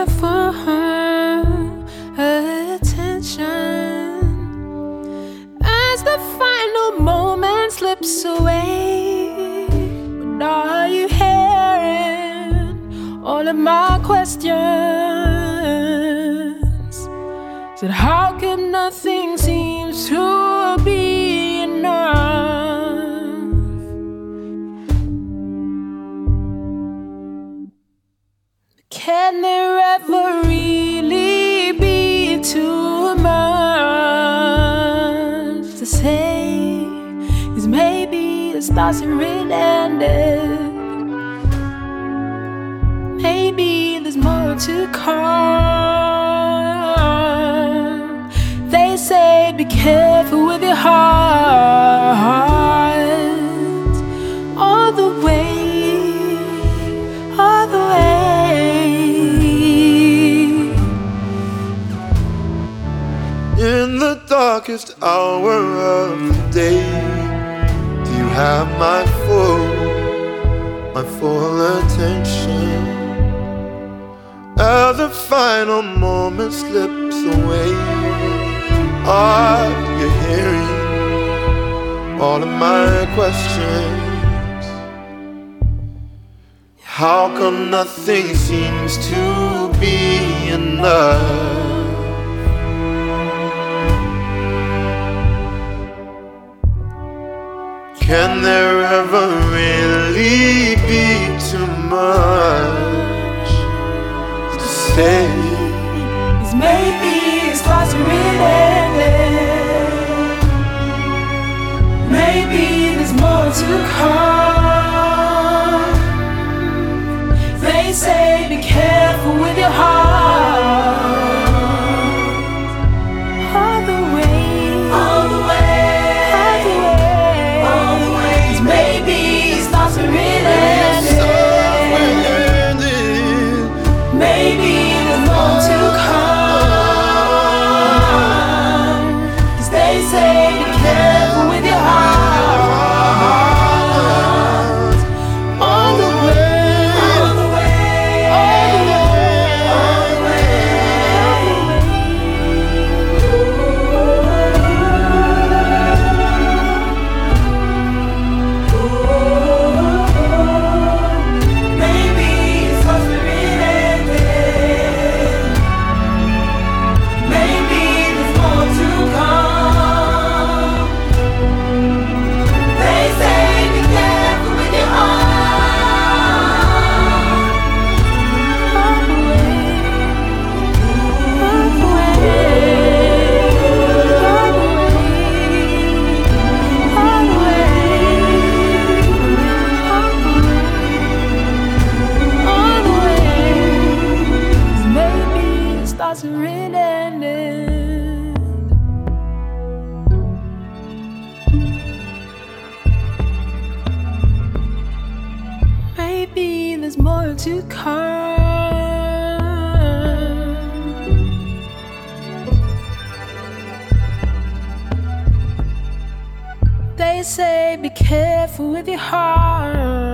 desperate for her attention as the final moment slips away. But are you hearing all of my questions? Said, how come nothing seems to? Can there ever really be too much to say? Cause maybe the stars are written ended. Maybe there's more to come. They say be careful with your heart. Darkest hour of the day, do you have my full, my full attention? As the final moment slips away, are you hearing all of my questions? How come nothing seems to be enough? Much to say? Cause maybe it's lost ended. Maybe there's more to come. They say be careful with your heart. More to Maybe there's more to come. They say be careful with your heart.